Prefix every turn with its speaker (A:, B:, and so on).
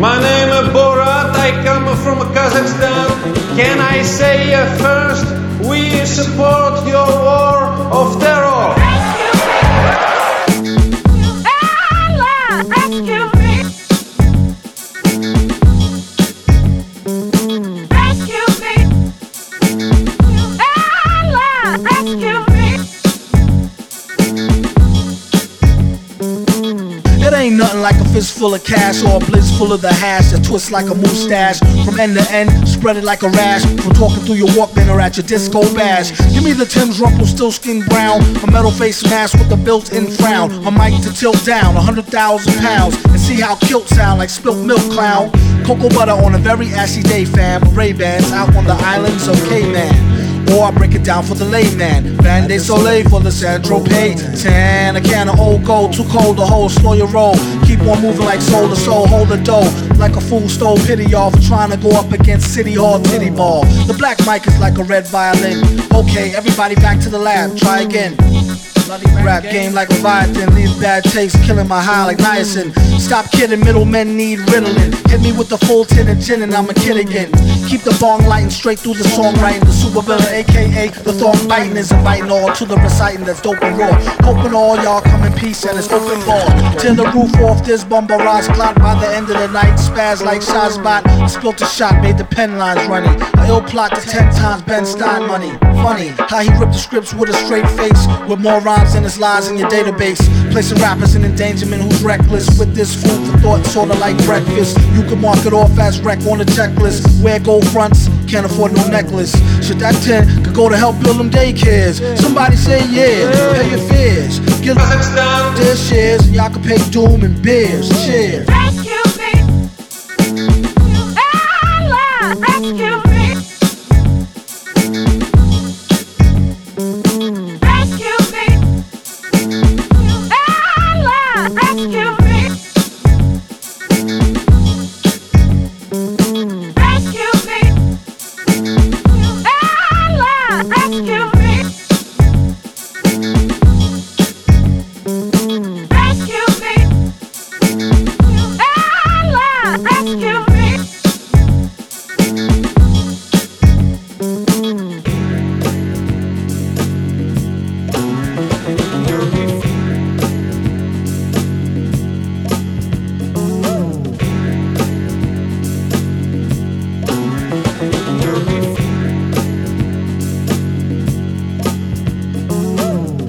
A: My name is Borat, I come from Kazakhstan. Can I say first, we support your war of terror?
B: Ain't nothing like a fist full of cash or a blitz full of the hash that twists like a mustache. From end to end, spread it like a rash. From talking through your Walkman or at your disco bash. Give me the Timbs Rumple still skin brown. A metal face mask with a built in frown. A mic to tilt down, a hundred thousand pounds. And see how kilt sound like spilt milk clown. Cocoa butter on a very ashy day, fam. Ray Bans out on the islands of Cayman. Or I break it down for the layman. Van de Soleil for the San Tropez. Tan, a can of old gold, too cold to hold, slow your roll. Keep on moving like soul to soul, hold the dough. Like a fool stole pity y'all for trying to go up against City Hall Titty Ball. The black mic is like a red violin. Okay, everybody back to the lab, try again. Rap game like Leviathan, leave bad taste, killing my high like niacin. Stop kidding, middlemen need Ritalin. Hit me with the full tin and tin and I'm a kid again. Keep the bong lighting straight through the songwriting. The super villain, aka the thong biting, is inviting all to the reciting that's dope and raw. Hoping all y'all come in peace and it's open ball. Tear the roof off this bumble rise clock by the end of the night. Spaz like Shazbot, spilt a shot, made the pen lines runny. A ill plot to ten times Ben Stein money. Funny how he ripped the scripts with a straight face, with more rhymes than his lies in your database. Placing rappers in endangerment who's reckless with this food for thought, sorta like breakfast. You can mark it off as wreck on the checklist. Wear gold fronts, can't afford no necklace. Should that 10 could go to help build them daycares? Somebody say yeah, pay your fears. Get
A: Kazakhstan.
B: their shares, and y'all can pay doom and beers. Cheers.
C: Rescue